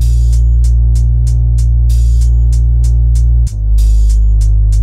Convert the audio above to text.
Down empty street.